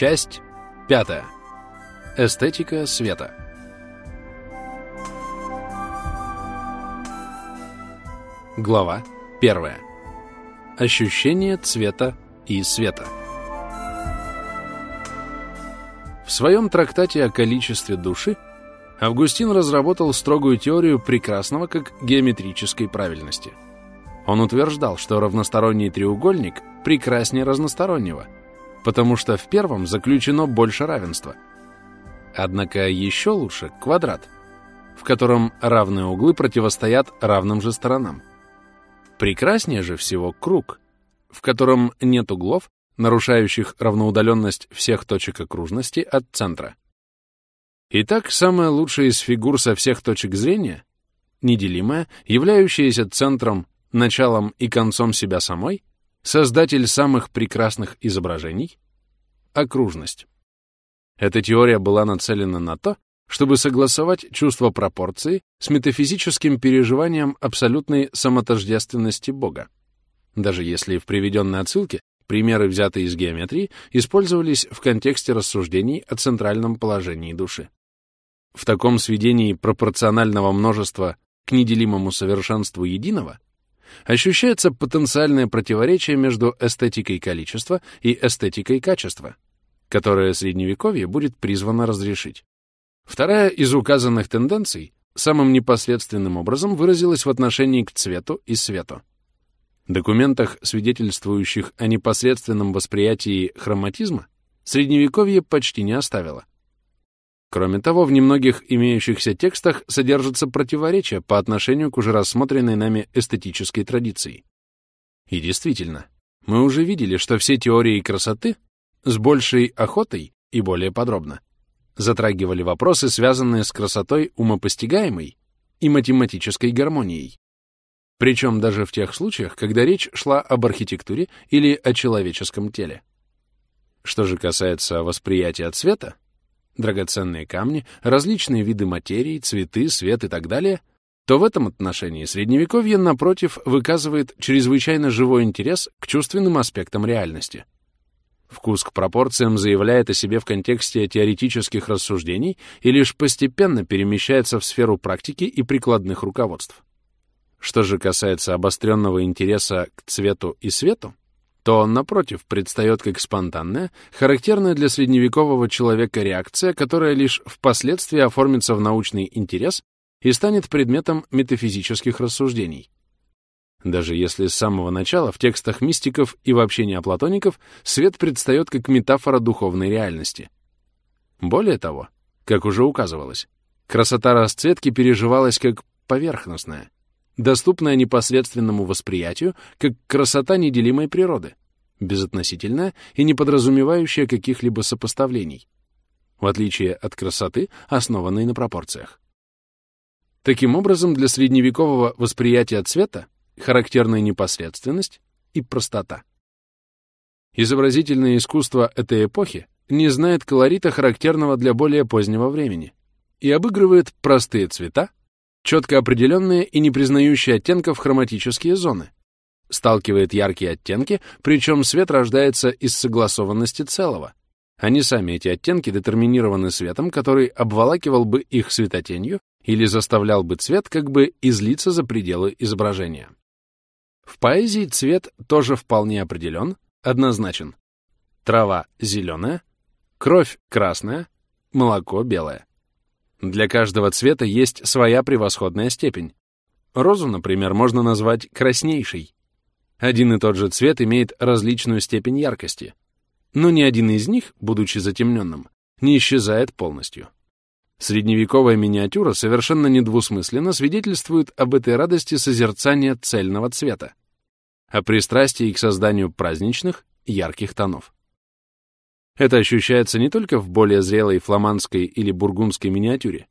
Часть пятая. Эстетика света. Глава первая. Ощущение цвета и света. В своем трактате о количестве души Августин разработал строгую теорию прекрасного как геометрической правильности. Он утверждал, что равносторонний треугольник прекраснее разностороннего, потому что в первом заключено больше равенства. Однако еще лучше квадрат, в котором равные углы противостоят равным же сторонам. Прекраснее же всего круг, в котором нет углов, нарушающих равноудаленность всех точек окружности от центра. Итак, самая лучшая из фигур со всех точек зрения, неделимая, являющаяся центром, началом и концом себя самой, создатель самых прекрасных изображений — окружность. Эта теория была нацелена на то, чтобы согласовать чувство пропорции с метафизическим переживанием абсолютной самотождественности Бога. Даже если в приведенной отсылке примеры, взятые из геометрии, использовались в контексте рассуждений о центральном положении души. В таком сведении пропорционального множества к неделимому совершенству единого ощущается потенциальное противоречие между эстетикой количества и эстетикой качества, которое Средневековье будет призвано разрешить. Вторая из указанных тенденций самым непосредственным образом выразилась в отношении к цвету и свету. В документах, свидетельствующих о непосредственном восприятии хроматизма, Средневековье почти не оставило. Кроме того, в немногих имеющихся текстах содержатся противоречия по отношению к уже рассмотренной нами эстетической традиции. И действительно, мы уже видели, что все теории красоты с большей охотой и более подробно затрагивали вопросы, связанные с красотой умопостигаемой и математической гармонией. Причем даже в тех случаях, когда речь шла об архитектуре или о человеческом теле. Что же касается восприятия цвета, драгоценные камни, различные виды материи, цветы, свет и так далее, то в этом отношении Средневековье, напротив, выказывает чрезвычайно живой интерес к чувственным аспектам реальности. Вкус к пропорциям заявляет о себе в контексте теоретических рассуждений и лишь постепенно перемещается в сферу практики и прикладных руководств. Что же касается обостренного интереса к цвету и свету, то он, напротив, предстает как спонтанная, характерная для средневекового человека реакция, которая лишь впоследствии оформится в научный интерес и станет предметом метафизических рассуждений. Даже если с самого начала в текстах мистиков и вообще неоплатоников свет предстает как метафора духовной реальности. Более того, как уже указывалось, красота расцветки переживалась как поверхностная, доступная непосредственному восприятию, как красота неделимой природы, безотносительная и не подразумевающая каких-либо сопоставлений, в отличие от красоты, основанной на пропорциях. Таким образом, для средневекового восприятия цвета характерная непосредственность и простота. Изобразительное искусство этой эпохи не знает колорита, характерного для более позднего времени, и обыгрывает простые цвета, четко определенные и не признающие оттенков хроматические зоны, сталкивает яркие оттенки, причем свет рождается из согласованности целого. Они сами, эти оттенки, детерминированы светом, который обволакивал бы их светотенью или заставлял бы цвет как бы излиться за пределы изображения. В поэзии цвет тоже вполне определен, однозначен. Трава зеленая, кровь красная, молоко белое. Для каждого цвета есть своя превосходная степень. Розу, например, можно назвать краснейшей. Один и тот же цвет имеет различную степень яркости. Но ни один из них, будучи затемненным, не исчезает полностью. Средневековая миниатюра совершенно недвусмысленно свидетельствует об этой радости созерцания цельного цвета, о пристрастии к созданию праздничных, ярких тонов. Это ощущается не только в более зрелой фламандской или бургундской миниатюре.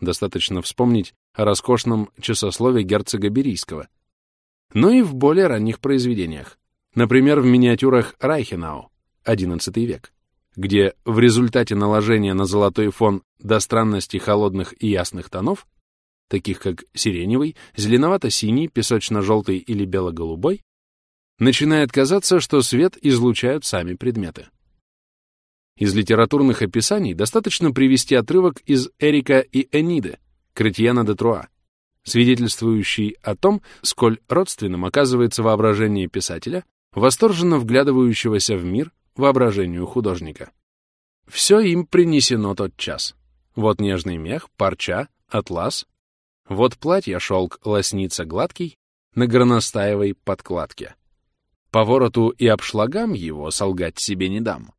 Достаточно вспомнить о роскошном часослове герцога Берийского, но и в более ранних произведениях. Например, в миниатюрах Райхенау, XI век, где в результате наложения на золотой фон до странности холодных и ясных тонов, таких как сиреневый, зеленовато-синий, песочно-желтый или бело-голубой, начинает казаться, что свет излучают сами предметы. Из литературных описаний достаточно привести отрывок из Эрика и Эниды Кретьяна де Труа, свидетельствующий о том, сколь родственным оказывается воображение писателя, восторженно вглядывающегося в мир воображению художника. Все им принесено тот час. Вот нежный мех, парча, атлас. Вот платье, шелк, лосница гладкий на горностаевой подкладке. По вороту и обшлагам его солгать себе не дам.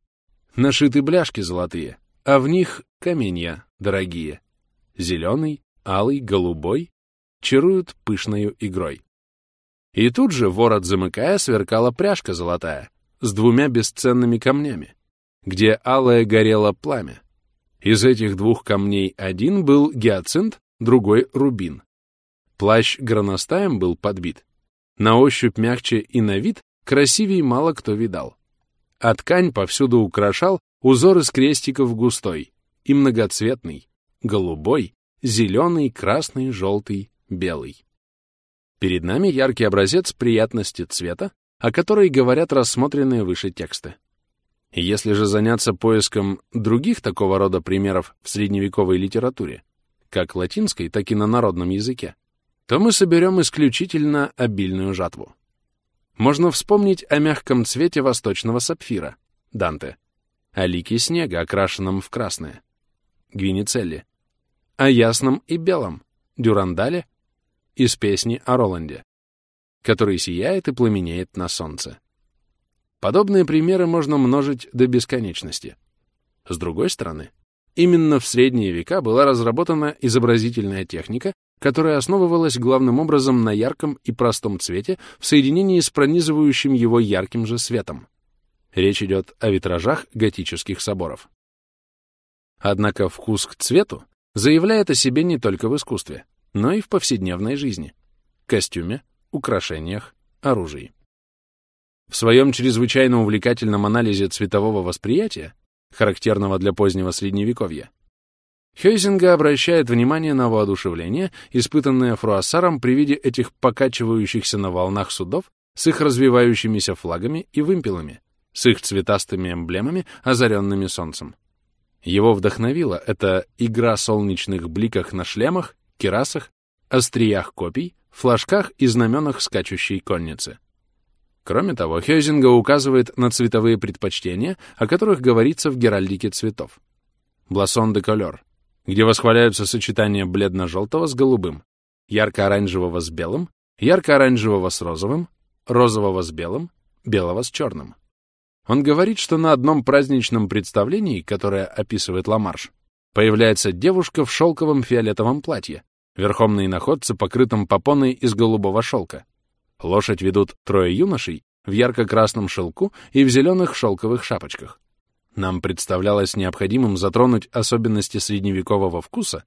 Нашиты бляшки золотые, а в них каменья дорогие. Зеленый, алый, голубой чаруют пышною игрой. И тут же, ворот замыкая, сверкала пряжка золотая с двумя бесценными камнями, где алое горело пламя. Из этих двух камней один был гиацинт, другой — рубин. Плащ граностаем был подбит. На ощупь мягче и на вид красивей мало кто видал а ткань повсюду украшал узор из крестиков густой и многоцветный, голубой, зеленый, красный, желтый, белый. Перед нами яркий образец приятности цвета, о которой говорят рассмотренные выше тексты. Если же заняться поиском других такого рода примеров в средневековой литературе, как латинской, так и на народном языке, то мы соберем исключительно обильную жатву. Можно вспомнить о мягком цвете восточного сапфира, Данте, о лике снега, окрашенном в красное, Гвиницелли, о ясном и белом, Дюрандале, из песни о Роланде, который сияет и пламенеет на солнце. Подобные примеры можно множить до бесконечности. С другой стороны, именно в средние века была разработана изобразительная техника, которая основывалась главным образом на ярком и простом цвете в соединении с пронизывающим его ярким же светом. Речь идет о витражах готических соборов. Однако вкус к цвету заявляет о себе не только в искусстве, но и в повседневной жизни — костюме, украшениях, оружии. В своем чрезвычайно увлекательном анализе цветового восприятия, характерного для позднего Средневековья, Хейзинга обращает внимание на воодушевление, испытанное Фруассаром при виде этих покачивающихся на волнах судов с их развивающимися флагами и вымпелами, с их цветастыми эмблемами, озаренными солнцем. Его вдохновила эта игра солнечных бликах на шлемах, керасах, остриях копий, флажках и знаменах скачущей конницы. Кроме того, Хейзинга указывает на цветовые предпочтения, о которых говорится в геральдике цветов. Блассон де колер где восхваляются сочетания бледно-желтого с голубым, ярко-оранжевого с белым, ярко-оранжевого с розовым, розового с белым, белого с черным. Он говорит, что на одном праздничном представлении, которое описывает Ламарш, появляется девушка в шелковом фиолетовом платье, верхом на иноходце, покрытом попоной из голубого шелка. Лошадь ведут трое юношей в ярко-красном шелку и в зеленых шелковых шапочках. Нам представлялось необходимым затронуть особенности средневекового вкуса,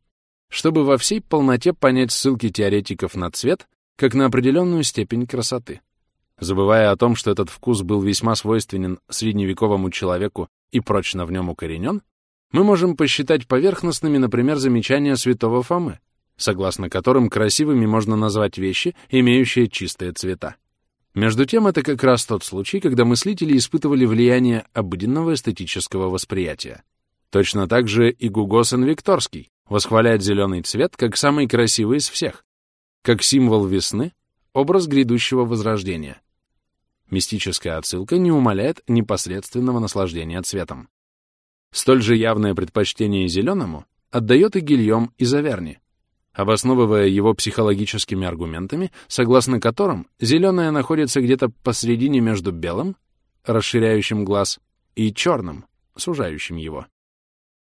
чтобы во всей полноте понять ссылки теоретиков на цвет как на определенную степень красоты. Забывая о том, что этот вкус был весьма свойственен средневековому человеку и прочно в нем укоренен, мы можем посчитать поверхностными, например, замечания святого Фомы, согласно которым красивыми можно назвать вещи, имеющие чистые цвета. Между тем, это как раз тот случай, когда мыслители испытывали влияние обыденного эстетического восприятия. Точно так же и Гугосен Викторский восхваляет зеленый цвет как самый красивый из всех, как символ весны, образ грядущего возрождения. Мистическая отсылка не умаляет непосредственного наслаждения цветом. Столь же явное предпочтение зеленому отдает и Гильем из Аверни, обосновывая его психологическими аргументами, согласно которым зеленое находится где-то посредине между белым, расширяющим глаз, и черным, сужающим его.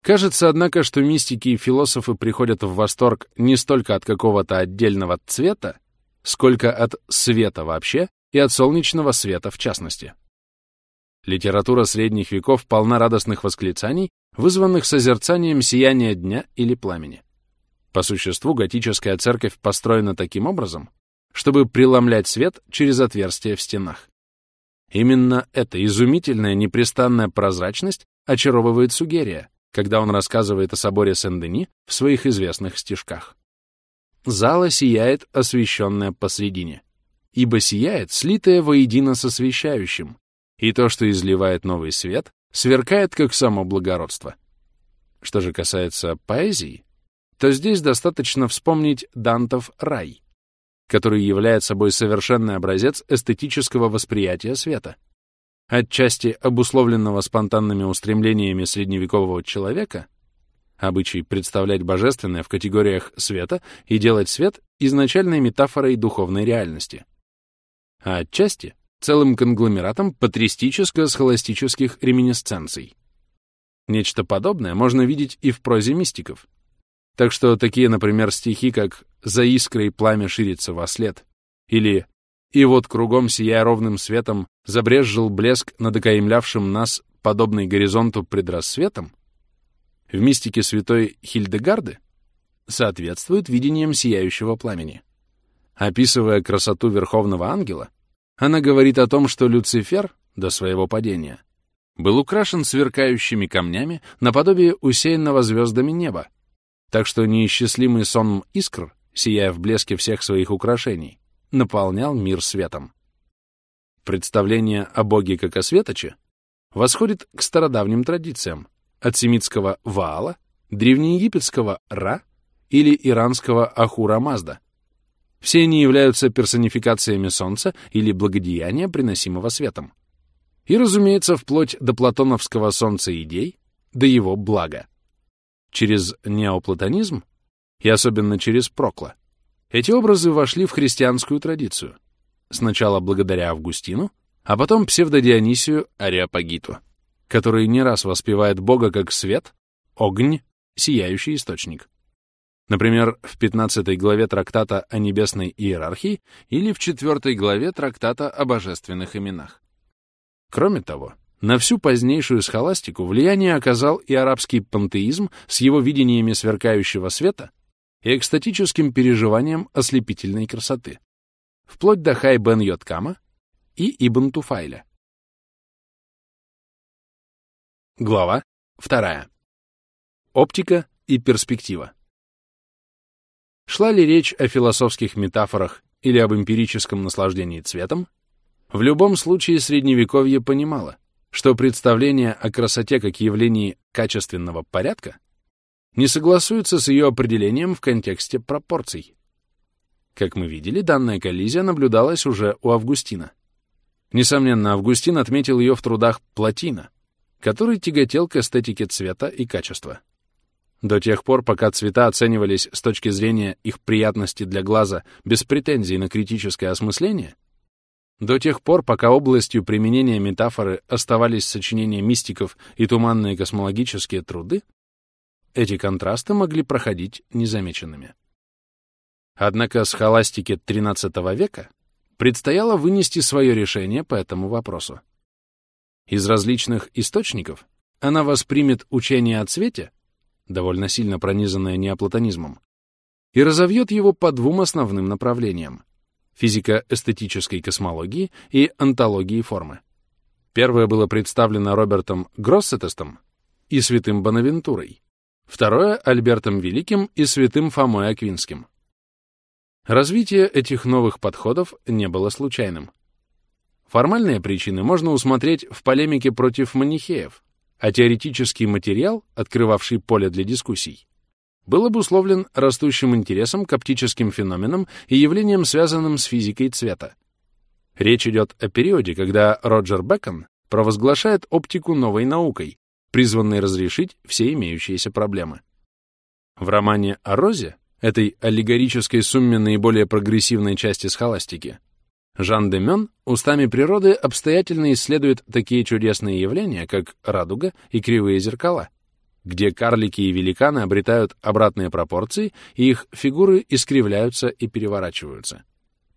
Кажется, однако, что мистики и философы приходят в восторг не столько от какого-то отдельного цвета, сколько от света вообще и от солнечного света в частности. Литература средних веков полна радостных восклицаний, вызванных созерцанием сияния дня или пламени. По существу готическая церковь построена таким образом, чтобы преломлять свет через отверстия в стенах. Именно эта изумительная непрестанная прозрачность очаровывает Сугерия, когда он рассказывает о соборе Сен-Дени в своих известных стишках. Зала сияет, освещенная посредине, ибо сияет, слитая воедино с освещающим, и то, что изливает новый свет, сверкает как само благородство. Что же касается поэзии, то здесь достаточно вспомнить Дантов «Рай», который является собой совершенный образец эстетического восприятия света, отчасти обусловленного спонтанными устремлениями средневекового человека, обычай представлять божественное в категориях света и делать свет изначальной метафорой духовной реальности, а отчасти целым конгломератом патристическо-схоластических реминисценций. Нечто подобное можно видеть и в прозе мистиков. Так что такие, например, стихи, как «За искрой пламя ширится во след» или «И вот кругом, сияя ровным светом, забрезжил блеск над окаемлявшим нас, подобный горизонту предрассветом» в мистике святой Хильдегарды соответствуют видениям сияющего пламени. Описывая красоту Верховного Ангела, она говорит о том, что Люцифер до своего падения был украшен сверкающими камнями наподобие усеянного звездами неба, так что неисчислимый сон искр, сияя в блеске всех своих украшений, наполнял мир светом. Представление о Боге как о светоче восходит к стародавним традициям, от семитского Ваала, древнеегипетского Ра или иранского Ахура Мазда. Все они являются персонификациями Солнца или благодеяния, приносимого светом. И, разумеется, вплоть до платоновского солнца идей, до его блага. Через неоплатонизм, и особенно через Прокла, эти образы вошли в христианскую традицию, сначала благодаря Августину, а потом псевдодионисию Ариапагиту, который не раз воспевает Бога как свет, огонь, сияющий источник. Например, в 15 главе трактата о небесной иерархии или в 4 главе трактата о божественных именах. Кроме того, на всю позднейшую схоластику влияние оказал и арабский пантеизм с его видениями сверкающего света и экстатическим переживанием ослепительной красоты, вплоть до Хай бен Йоткама и Ибн Туфайля. Глава 2. Оптика и перспектива. Шла ли речь о философских метафорах или об эмпирическом наслаждении цветом, в любом случае Средневековье понимало, что представление о красоте как явлении качественного порядка не согласуется с ее определением в контексте пропорций. Как мы видели, данная коллизия наблюдалась уже у Августина. Несомненно, Августин отметил ее в трудах Платина, который тяготел к эстетике цвета и качества. До тех пор, пока цвета оценивались с точки зрения их приятности для глаза без претензий на критическое осмысление, до тех пор, пока областью применения метафоры оставались сочинения мистиков и туманные космологические труды, эти контрасты могли проходить незамеченными. Однако схоластике XIII века предстояло вынести свое решение по этому вопросу. Из различных источников она воспримет учение о цвете, довольно сильно пронизанное неоплатонизмом, и разовьет его по двум основным направлениям — физико-эстетической космологии и онтологии формы. Первое было представлено Робертом Гроссетестом и святым Бонавентурой, второе — Альбертом Великим и святым Фомой Аквинским. Развитие этих новых подходов не было случайным. Формальные причины можно усмотреть в полемике против манихеев, а теоретический материал, открывавший поле для дискуссий, был обусловлен растущим интересом к оптическим феноменам и явлениям, связанным с физикой цвета. Речь идет о периоде, когда Роджер Бэкон провозглашает оптику новой наукой, призванной разрешить все имеющиеся проблемы. В романе о Розе, этой аллегорической сумме наиболее прогрессивной части схоластики, Жан де Мён устами природы обстоятельно исследует такие чудесные явления, как радуга и кривые зеркала, где карлики и великаны обретают обратные пропорции, и их фигуры искривляются и переворачиваются.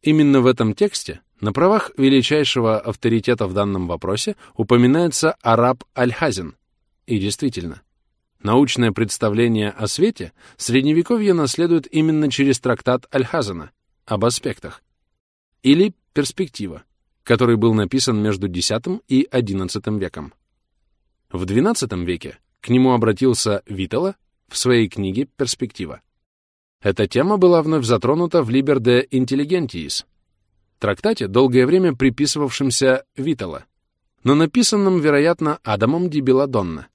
Именно в этом тексте на правах величайшего авторитета в данном вопросе упоминается араб Аль-Хазин. И действительно, научное представление о свете Средневековье наследует именно через трактат Аль-Хазана об аспектах, или «Перспектива», который был написан между X и XI веком. В XII веке к нему обратился Витала в своей книге «Перспектива». Эта тема была вновь затронута в Liber de Intelligentiis, трактате, долгое время приписывавшемся Витала, но написанном, вероятно, Адамом Ди Беладонна.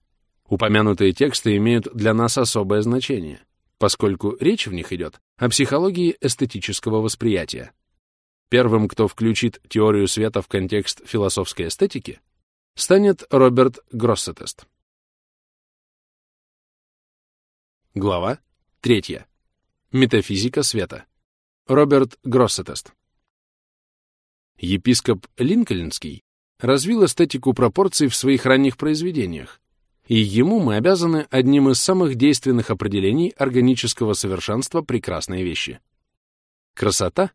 Упомянутые тексты имеют для нас особое значение, поскольку речь в них идет о психологии эстетического восприятия. Первым, кто включит теорию света в контекст философской эстетики, станет Роберт Гроссетест. Глава 3. Метафизика света. Роберт Гроссетест. Епископ Линкольнский развил эстетику пропорций в своих ранних произведениях, и ему мы обязаны одним из самых действенных определений органического совершенства прекрасной вещи. Красота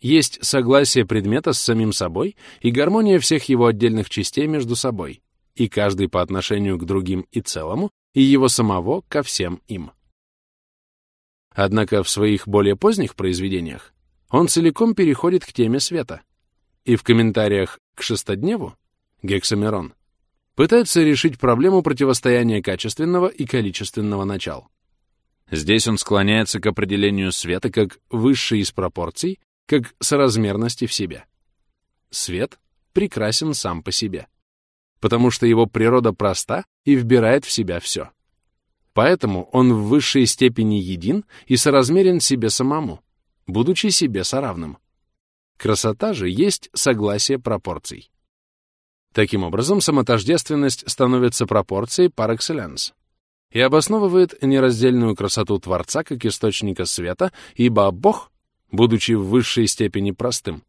есть согласие предмета с самим собой и гармония всех его отдельных частей между собой, и каждый по отношению к другим и целому, и его самого ко всем им. Однако в своих более поздних произведениях он целиком переходит к теме света, и в комментариях к шестодневу Гексамерон пытается решить проблему противостояния качественного и количественного начал. Здесь он склоняется к определению света как высшей из пропорций, как соразмерности в себе. Свет прекрасен сам по себе, потому что его природа проста и вбирает в себя все. Поэтому он в высшей степени един и соразмерен себе самому, будучи себе соравным. Красота же есть согласие пропорций. Таким образом, самотождественность становится пропорцией par excellence и обосновывает нераздельную красоту Творца как источника света, ибо Бог, будучи в высшей степени простым,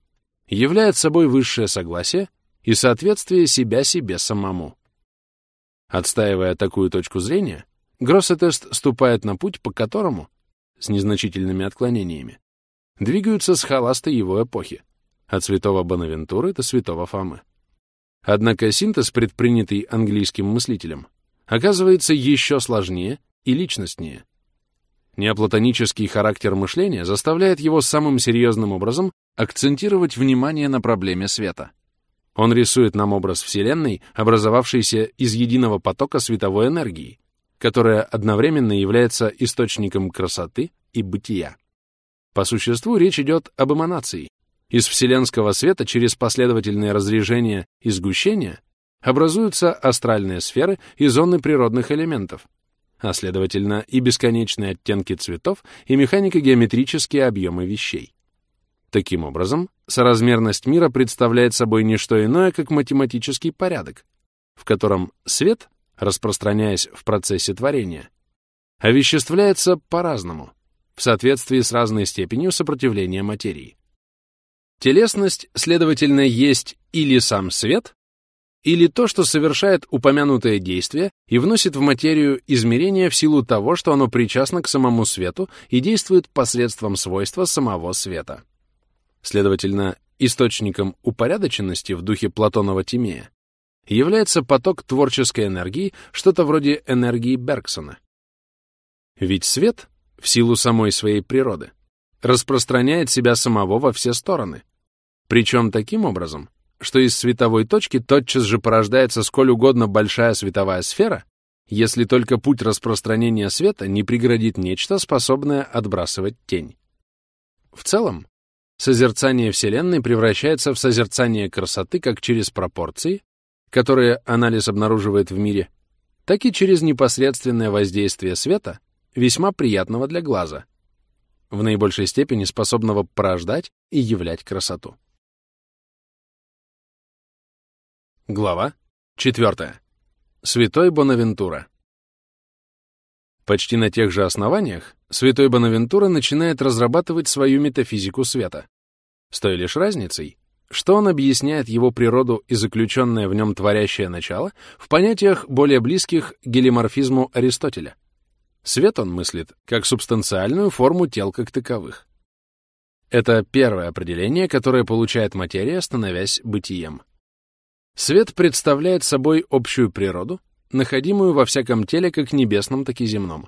являет собой высшее согласие и соответствие себя себе самому. Отстаивая такую точку зрения, Гроссетест ступает на путь, по которому, с незначительными отклонениями, двигаются схоласты его эпохи, от святого Бонавентуры до святого Фомы. Однако синтез, предпринятый английским мыслителем, оказывается еще сложнее и личностнее. Неоплатонический характер мышления заставляет его самым серьезным образом акцентировать внимание на проблеме света. Он рисует нам образ Вселенной, образовавшейся из единого потока световой энергии, которая одновременно является источником красоты и бытия. По существу речь идет об эманации. Из вселенского света через последовательные разрежения и сгущения образуются астральные сферы и зоны природных элементов, а следовательно и бесконечные оттенки цветов и механико-геометрические объемы вещей. Таким образом, соразмерность мира представляет собой не что иное, как математический порядок, в котором свет, распространяясь в процессе творения, овеществляется по-разному, в соответствии с разной степенью сопротивления материи. Телесность, следовательно, есть или сам свет, или то, что совершает упомянутое действие и вносит в материю измерения в силу того, что оно причастно к самому свету и действует посредством свойства самого света. Следовательно, источником упорядоченности в духе Платонова Тимея является поток творческой энергии, что-то вроде энергии Бергсона. Ведь свет в силу самой своей природы, распространяет себя самого во все стороны. Причем таким образом, что из световой точки тотчас же порождается сколь угодно большая световая сфера, если только путь распространения света не преградит нечто, способное отбрасывать тень. В целом, созерцание Вселенной превращается в созерцание красоты как через пропорции, которые анализ обнаруживает в мире, так и через непосредственное воздействие света весьма приятного для глаза, в наибольшей степени способного порождать и являть красоту. Глава 4. Святой Бонавентура. Почти на тех же основаниях святой Бонавентура начинает разрабатывать свою метафизику света, с той лишь разницей, что он объясняет его природу и заключенное в нем творящее начало в понятиях, более близких гелиморфизму Аристотеля — Свет он мыслит как субстанциальную форму тел как таковых. Это первое определение, которое получает материя, становясь бытием. Свет представляет собой общую природу, находимую во всяком теле как небесном, так и земном.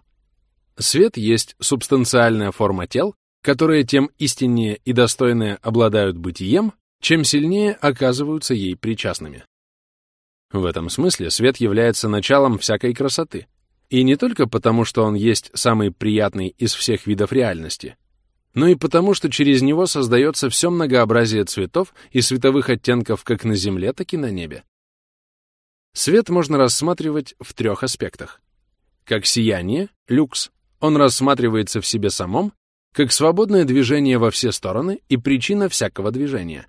Свет есть субстанциальная форма тел, которые тем истиннее и достойнее обладают бытием, чем сильнее оказываются ей причастными. В этом смысле свет является началом всякой красоты, и не только потому, что он есть самый приятный из всех видов реальности, но и потому, что через него создается все многообразие цветов и световых оттенков как на Земле, так и на небе. Свет можно рассматривать в трех аспектах. Как сияние, люкс, он рассматривается в себе самом, как свободное движение во все стороны и причина всякого движения.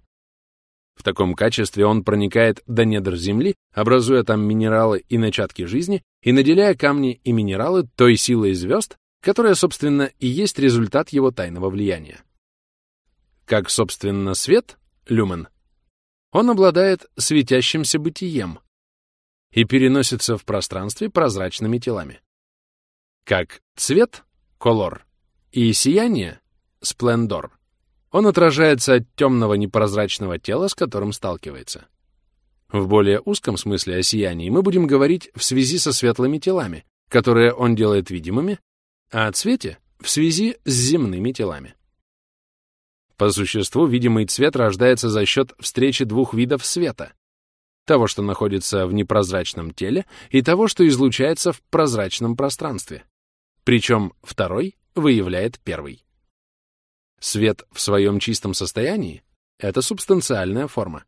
В таком качестве он проникает до недр Земли, образуя там минералы и начатки жизни, и наделяя камни и минералы той силой звезд, которая, собственно, и есть результат его тайного влияния. Как, собственно, свет, люмен, он обладает светящимся бытием и переносится в пространстве прозрачными телами. Как цвет, колор, и сияние, сплендор, он отражается от темного непрозрачного тела, с которым сталкивается. В более узком смысле о сиянии мы будем говорить в связи со светлыми телами, которые он делает видимыми, а о цвете — в связи с земными телами. По существу, видимый цвет рождается за счет встречи двух видов света — того, что находится в непрозрачном теле, и того, что излучается в прозрачном пространстве. Причем второй выявляет первый. Свет в своем чистом состоянии — это субстанциальная форма.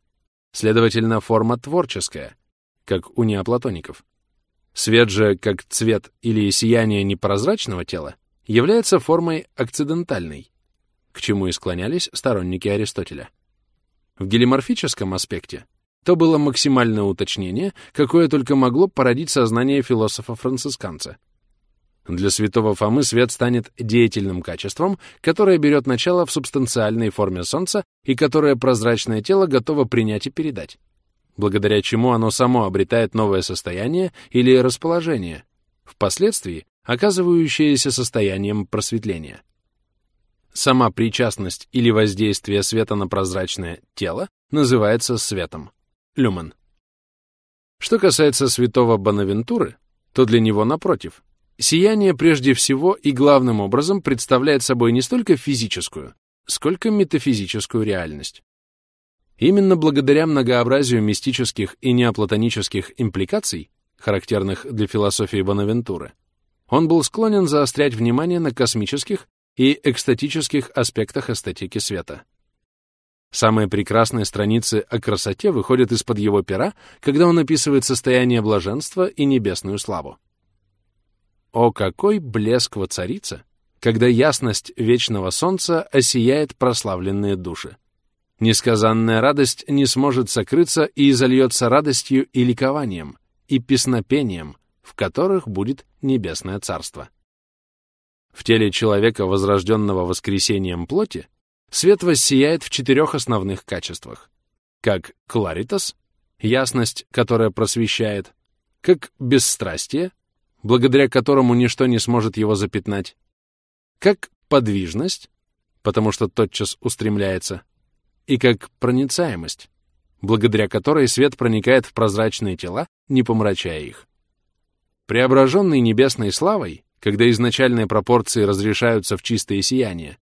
Следовательно, форма творческая, как у неоплатоников. Свет же, как цвет или сияние непрозрачного тела, является формой акцидентальной, к чему и склонялись сторонники Аристотеля. В гелиморфическом аспекте то было максимальное уточнение, какое только могло породить сознание философа-францисканца. Для святого Фомы свет станет деятельным качеством, которое берет начало в субстанциальной форме Солнца и которое прозрачное тело готово принять и передать благодаря чему оно само обретает новое состояние или расположение, впоследствии оказывающееся состоянием просветления. Сама причастность или воздействие света на прозрачное тело называется светом, люмен. Что касается святого Бонавентуры, то для него, напротив, сияние прежде всего и главным образом представляет собой не столько физическую, сколько метафизическую реальность. Именно благодаря многообразию мистических и неоплатонических импликаций, характерных для философии Бонавентуры, он был склонен заострять внимание на космических и экстатических аспектах эстетики света. Самые прекрасные страницы о красоте выходят из-под его пера, когда он описывает состояние блаженства и небесную славу. О, какой блеск воцарится, когда ясность вечного солнца осияет прославленные души! Несказанная радость не сможет сокрыться и изольется радостью и ликованием, и песнопением, в которых будет небесное царство. В теле человека, возрожденного воскресением плоти, свет воссияет в четырех основных качествах. Как кларитас — ясность, которая просвещает, как бесстрастие, благодаря которому ничто не сможет его запятнать, как подвижность, потому что тотчас устремляется, и как проницаемость, благодаря которой свет проникает в прозрачные тела, не помрачая их. Преображенный небесной славой, когда изначальные пропорции разрешаются в чистое сияние,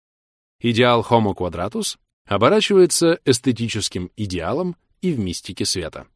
идеал Homo quadratus оборачивается эстетическим идеалом и в мистике света.